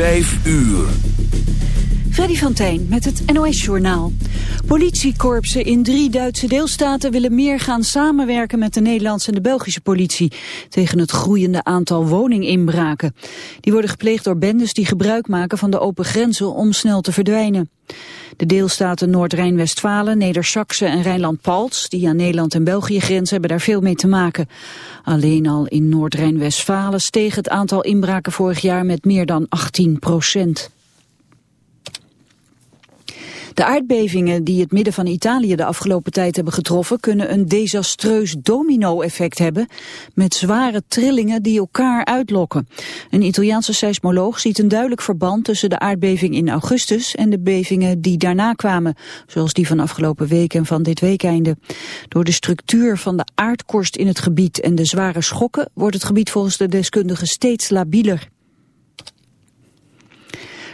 Vijf uur. Freddy van met het NOS-journaal. Politiekorpsen in drie Duitse deelstaten willen meer gaan samenwerken met de Nederlandse en de Belgische politie tegen het groeiende aantal woninginbraken. Die worden gepleegd door bendes die gebruik maken van de open grenzen om snel te verdwijnen. De deelstaten Noord-Rijn-Westfalen, Neder-Saxe en Rijnland-Palts, die aan Nederland en België grenzen, hebben daar veel mee te maken. Alleen al in Noord-Rijn-Westfalen steeg het aantal inbraken vorig jaar met meer dan 18 procent. De aardbevingen die het midden van Italië de afgelopen tijd hebben getroffen... kunnen een desastreus domino-effect hebben... met zware trillingen die elkaar uitlokken. Een Italiaanse seismoloog ziet een duidelijk verband... tussen de aardbeving in augustus en de bevingen die daarna kwamen... zoals die van afgelopen week en van dit weekeinde. Door de structuur van de aardkorst in het gebied en de zware schokken... wordt het gebied volgens de deskundigen steeds labieler.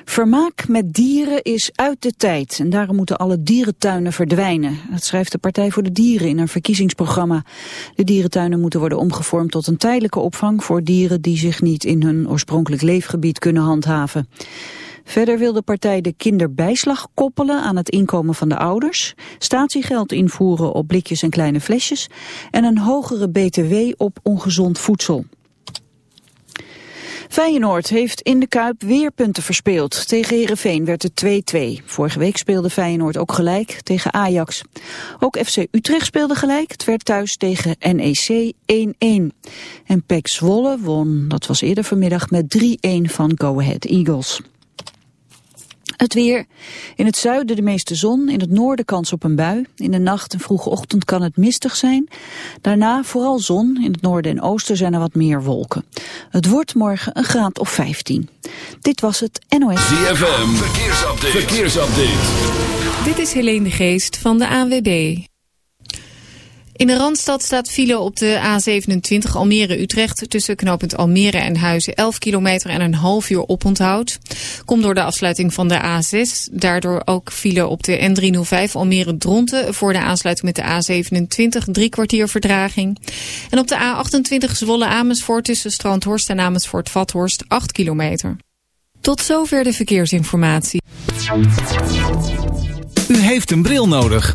Vermaak met dieren is uit de tijd en daarom moeten alle dierentuinen verdwijnen. Dat schrijft de Partij voor de Dieren in een verkiezingsprogramma. De dierentuinen moeten worden omgevormd tot een tijdelijke opvang voor dieren die zich niet in hun oorspronkelijk leefgebied kunnen handhaven. Verder wil de partij de kinderbijslag koppelen aan het inkomen van de ouders, statiegeld invoeren op blikjes en kleine flesjes en een hogere btw op ongezond voedsel. Feyenoord heeft in de Kuip weer punten verspeeld. Tegen Herenveen werd het 2-2. Vorige week speelde Feyenoord ook gelijk tegen Ajax. Ook FC Utrecht speelde gelijk. Het werd thuis tegen NEC 1-1. En PEC Zwolle won, dat was eerder vanmiddag, met 3-1 van Go Ahead Eagles. Het weer. In het zuiden de meeste zon, in het noorden kans op een bui. In de nacht en vroege ochtend kan het mistig zijn. Daarna vooral zon, in het noorden en oosten zijn er wat meer wolken. Het wordt morgen een graad of 15. Dit was het NOS. ZFM, verkeersupdate. verkeersupdate. Dit is Helene de Geest van de ANWB. In de Randstad staat file op de A27 Almere-Utrecht... tussen knooppunt Almere en Huizen 11 kilometer en een half uur oponthoud. Komt door de afsluiting van de A6. Daardoor ook file op de N305 Almere-Dronten... voor de aansluiting met de A27 drie kwartier verdraging. En op de A28 Zwolle-Amersfoort tussen Strandhorst en Amersfoort-Vathorst 8 kilometer. Tot zover de verkeersinformatie. U heeft een bril nodig.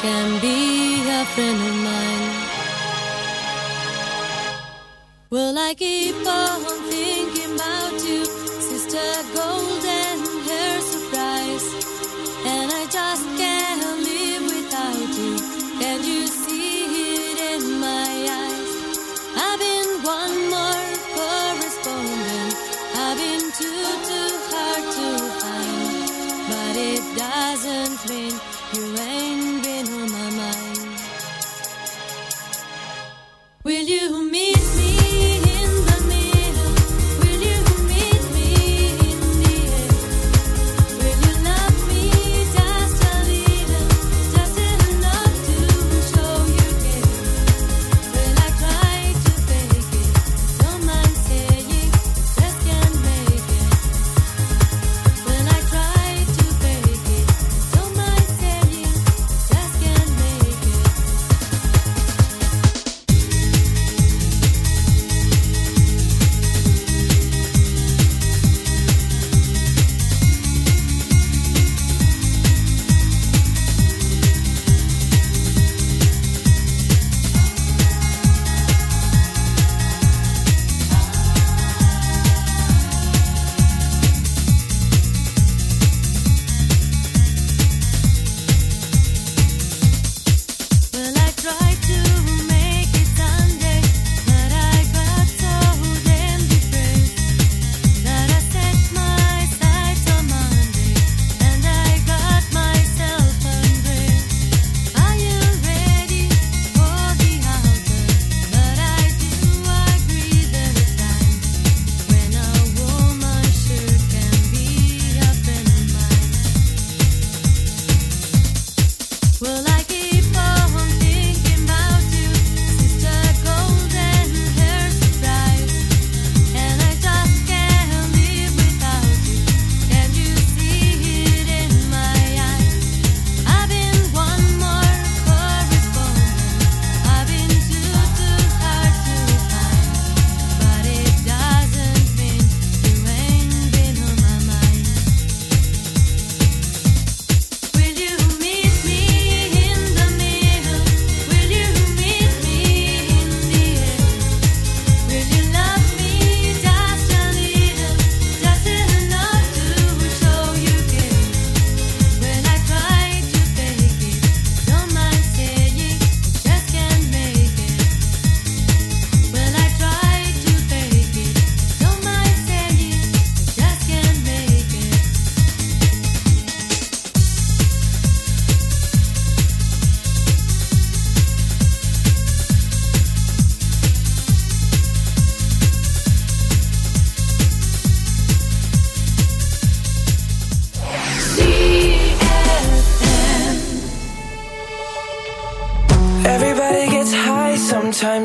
can be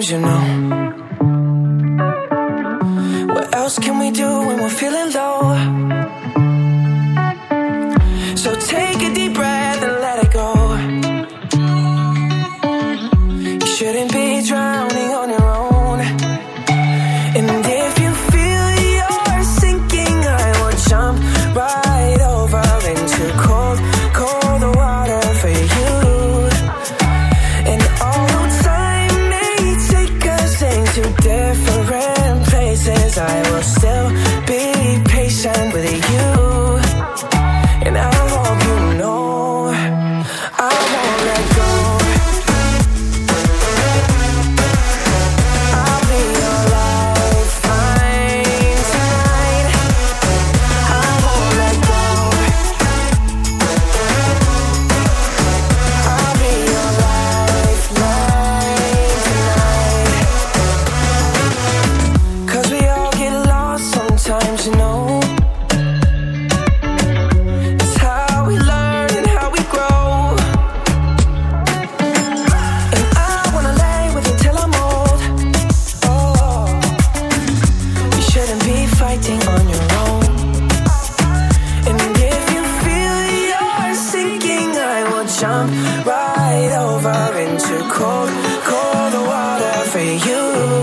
sometimes, you know. You.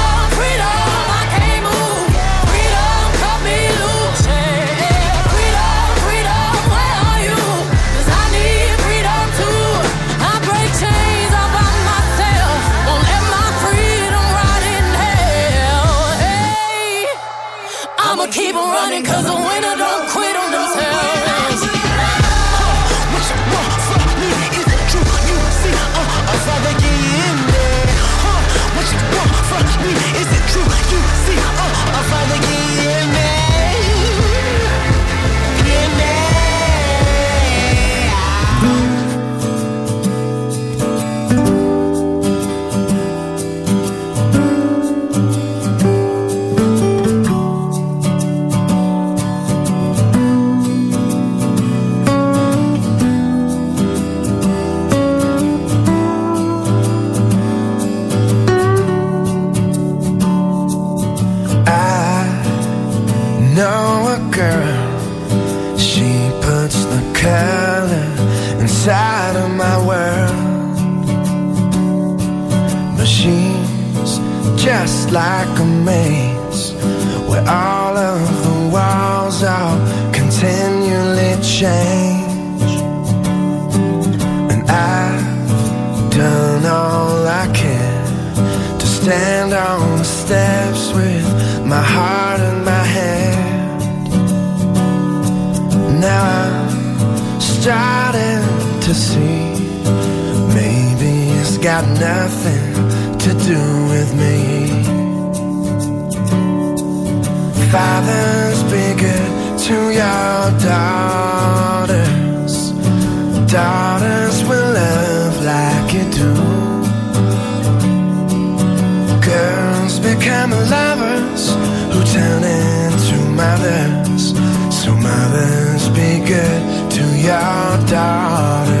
Daughters will love like you do. Girls become lovers who turn into mothers. So mothers, be good to your daughters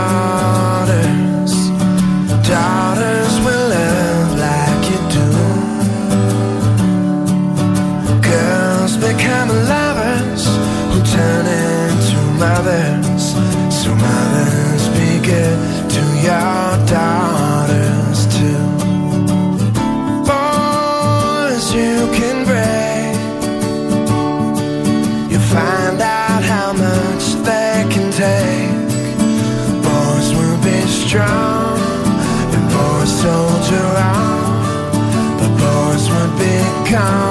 come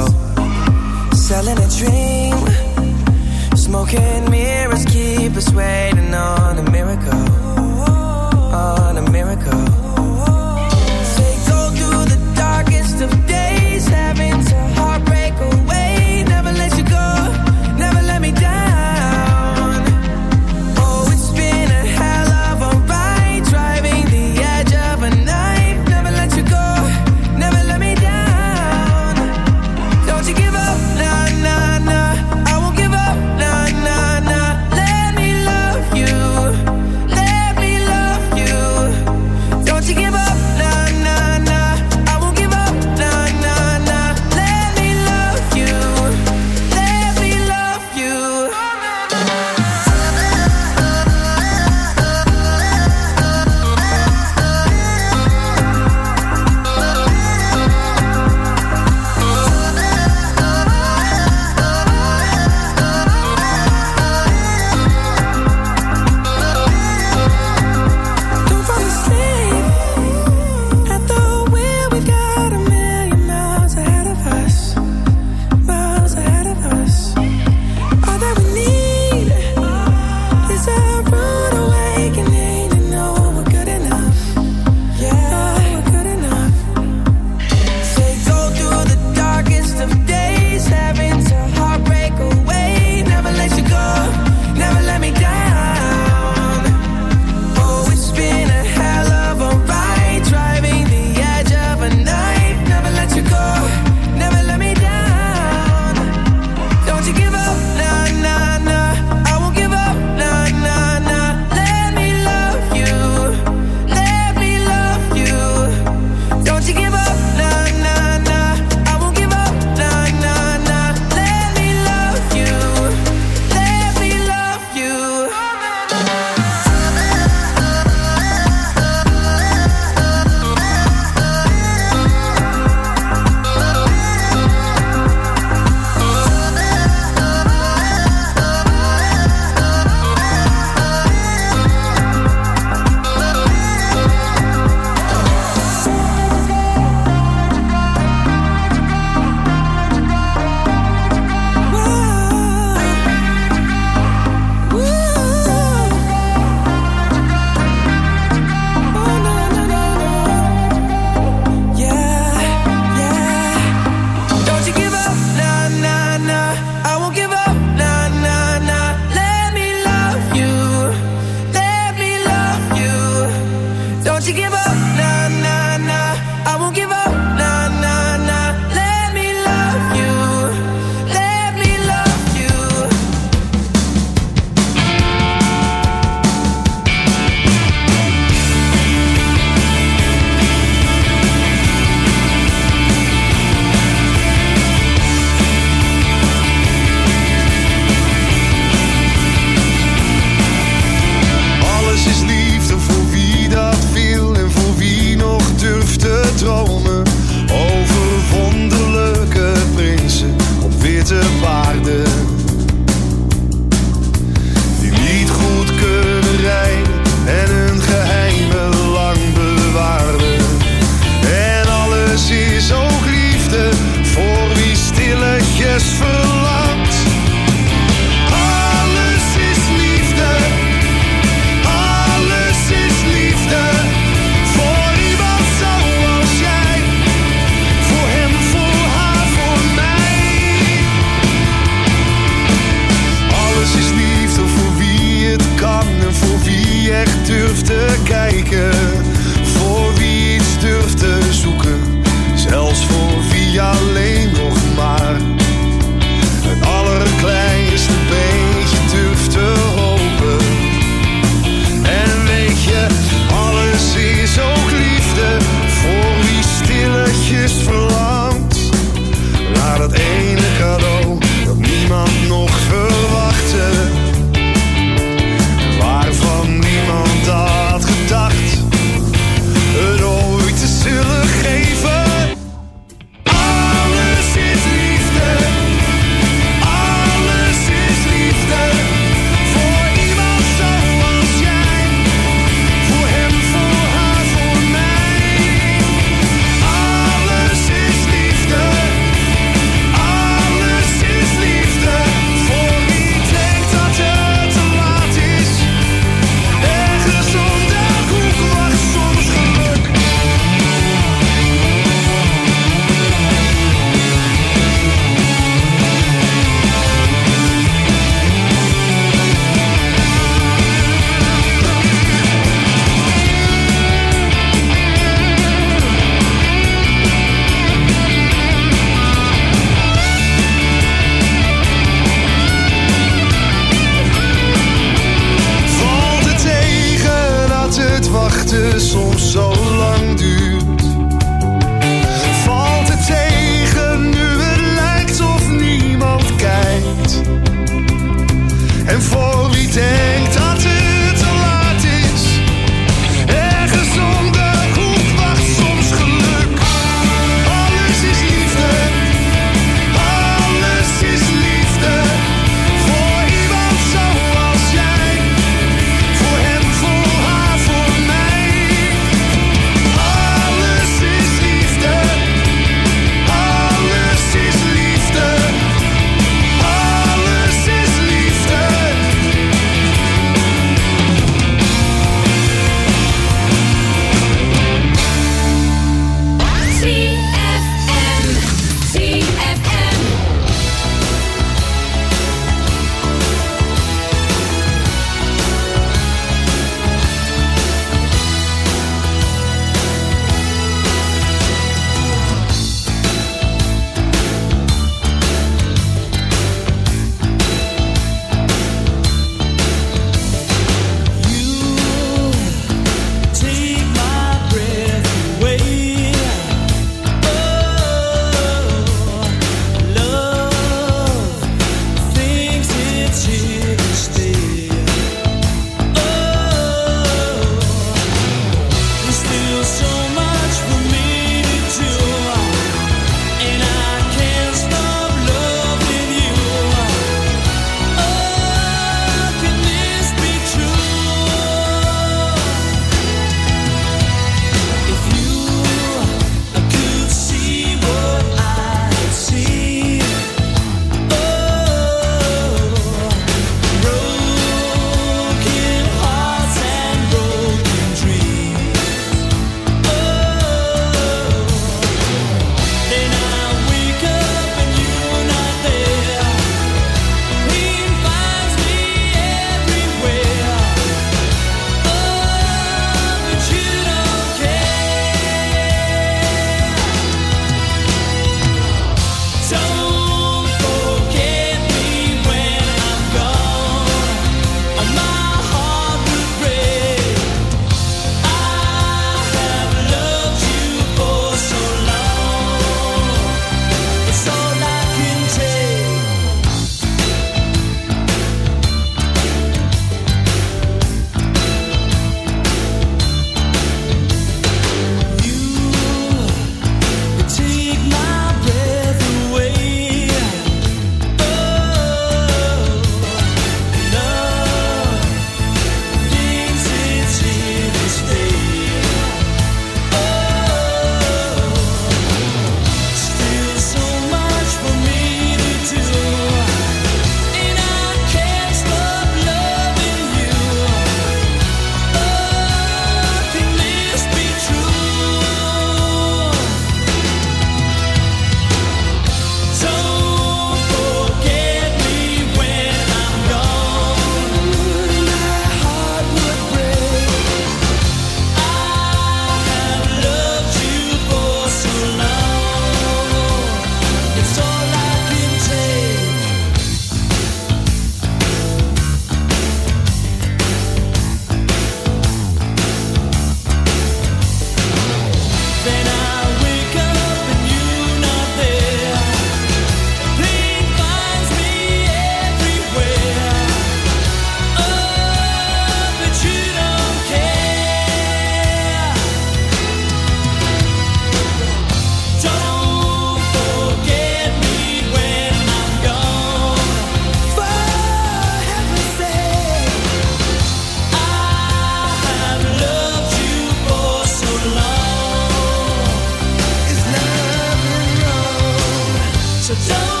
Jones.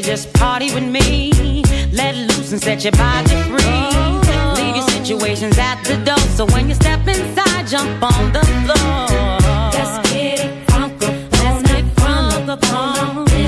baby, just party with me. Let loose and set your body free. Leave your situations at the door. So when you step inside, jump on the floor. Let's get it funky. Let's get funky.